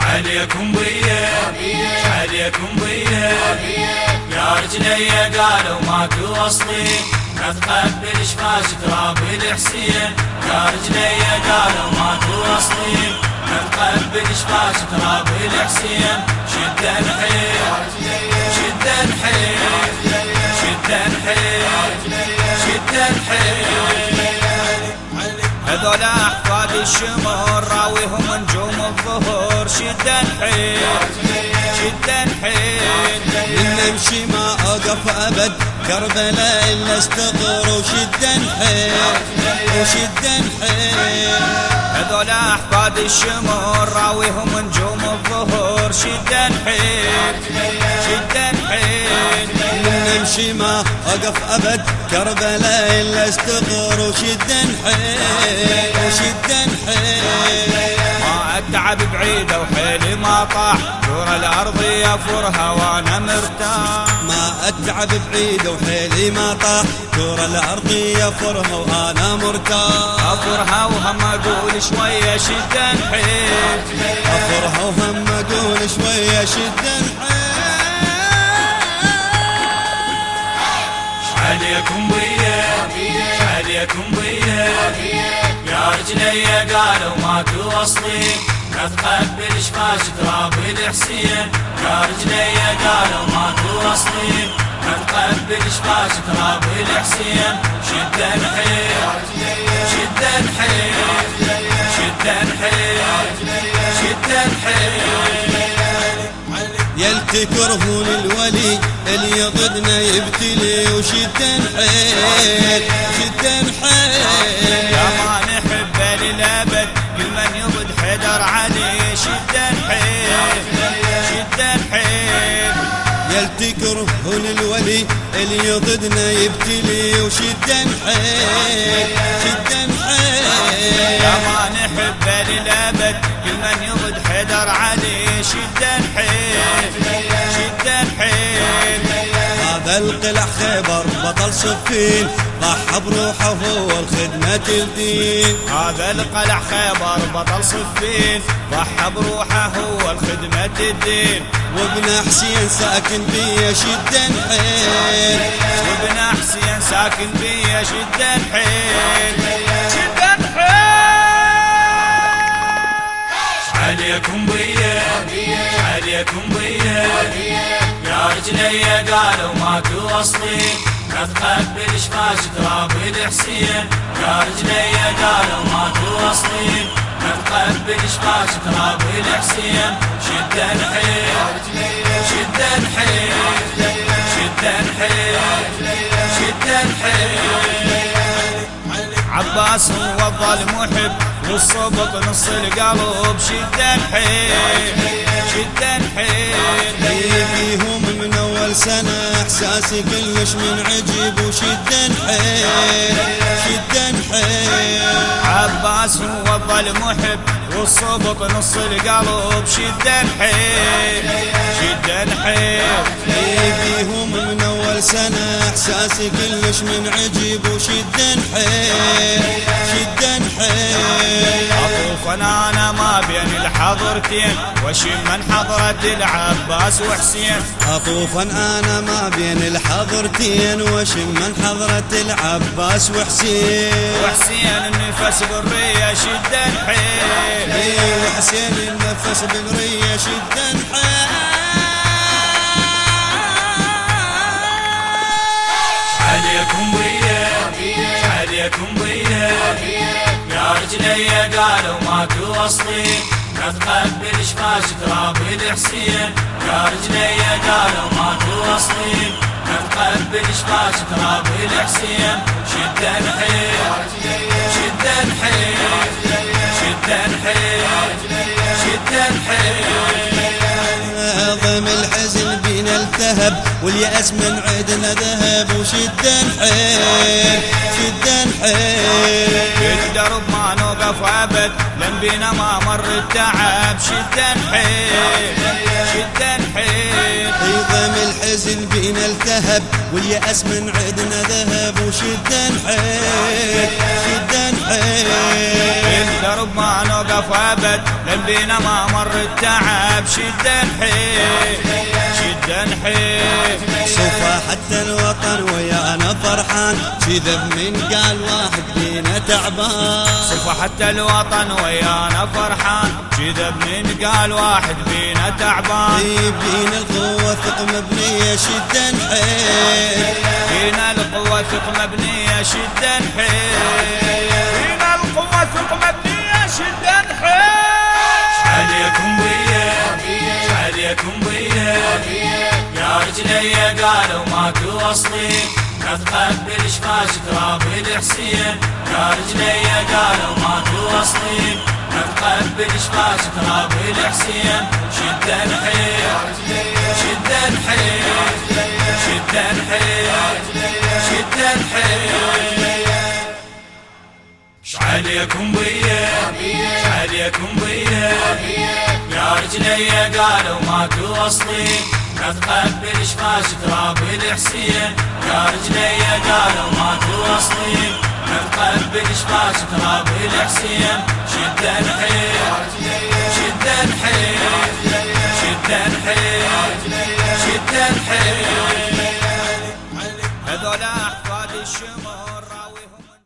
عليكم بيا. عليكم بيا. يا رجلي قالوا ماكو اصلي ما تقبل شفاش تراب الحسين يا رجلي قالوا ماكو اصلي ما تقبل شفاش تراب الحسين شد الحيل. شد الحيل. شد الحيل. شد الحيل. هذول أحفاد الشمر راويهم نجوم الظهور. شد الحيل شد الحيل من نمشي ما اوقف أبد كربلاء الا استغر وشد الحيل وشد الحيل هذول أحفاد الشمر راويهم نجوم الظهور. شد الحيل ما اوقف أبد كربلاء الا استغر وشد الحيل وشد الحيل ما أتعب بعيده وحيلي ما طاح دور الأرض يفرها وأنا مرتاح. ما أتعب بعيد وحيلي ما طاح دور الأرض يفرها وأنا مرتاح. افرها وهم أقول شوية شد الحيل افرها وهم أقول شوية شد الحيل عليكم بيا. عليكم بيا. يا رجلي قالوا ماكو اصلي ما تقبل شفاش تراب الحسين. يا رجلي قالوا ماكو اصلي ما تقبل شفاش تراب الحسين. شد الحيل شد الحيل شد الحيل شد الحيل يلتي كرهون الولي. اللي ضدنا يبتلي وشد الحيل شد الحيل. يا ما نحب للأبد كل من يضد حدر عليه شد الحيل شد الحيل. يلتي كرهون الولي اللي ضدنا يبتلي وشد الحيل شد هذا القلع خيبر بطل صفين ضحى بروحه هو الخدمة الدين هذا القلع خيبر بطل صفين ضحى بروحه هو الخدمة الدين وابن حسين ساكن بيا شد الحيل. وابن حسين ساكن بيا شد الحيل. شد الحيل! عليكم بيا عليكم بيا. يا رجلي قالوا ماكو أصلي. ما تقبل شفاش تراب الحسين. يا رجلي قالوا ماكو أصلي. ما تقبل شفاش تراب الحسين. شد الحيل شد الحيل شد الحيل شد الحيل عباس هو الظل محب والصبط نص القلب شد الحيل شد الحيل فيهم من أول سنة إحساسي كلش من عجيب وشد الحيل شد الحيل عباس هو الظل محب. والصبط نص القلب شد الحيل شد الحيل. فيهم من أول سنة إحساسي كلش من عجيب وشد الحيل شد الحيل. أطوف أنا ما بين الحضرتين وأشم من حضرة العباس وحسين. اطوفا أنا ما بين الحضرتين وأشم من حضرة العباس وحسين. وحسين النفس بالرية شد الحيل. إيه وحسين النفس بالرية شد عليكم بيا عليكم بيا يا رجلي قالوا ماكو اصلي ما تقبل شفاش تراب الحسين يا رجلي قالوا ماكو اصلي ما تقبل شفاش تراب الحسين شد الحيل التهب واليأس من عدنا ذهب وشد الحيل شد الحيل الدرب ما نوقف ابد لأن بينا ما مر التعب. شد الحيل شد الحيل عظم الحزن بينا التهب واليأس من عدنا ذهب وشد الحيل شد الحيل الدرب ما نوقف ابد لأن بينا ما مر التعب. شد الحيل الحيل صفى حتى الوطن ويانا فرحان. كذب من قال واحد بينا تعبان. صفى حتى الوطن ويانا فرحان. كذب من قال واحد بينا تعبان. بينا القوة ثق مبنية شد الحيل فينا القوة ثق مبنية شد الحيل ماكو اصلي لا تقبل شفاش تراب الحسين. يا رجلي قالوا ماكو اصلي لا تقبل شفاش تراب الحسين. شد الحيل شد الحيل شد الحيل شد الحيل. عليكم بيا عليكم بيا. يا رجلي قالوا ماكو اصلي لا تقبل شفاش تراب الحسين يا رجلي قالوا ماكو اصلي لا تقبل شفاش تراب الحسين شد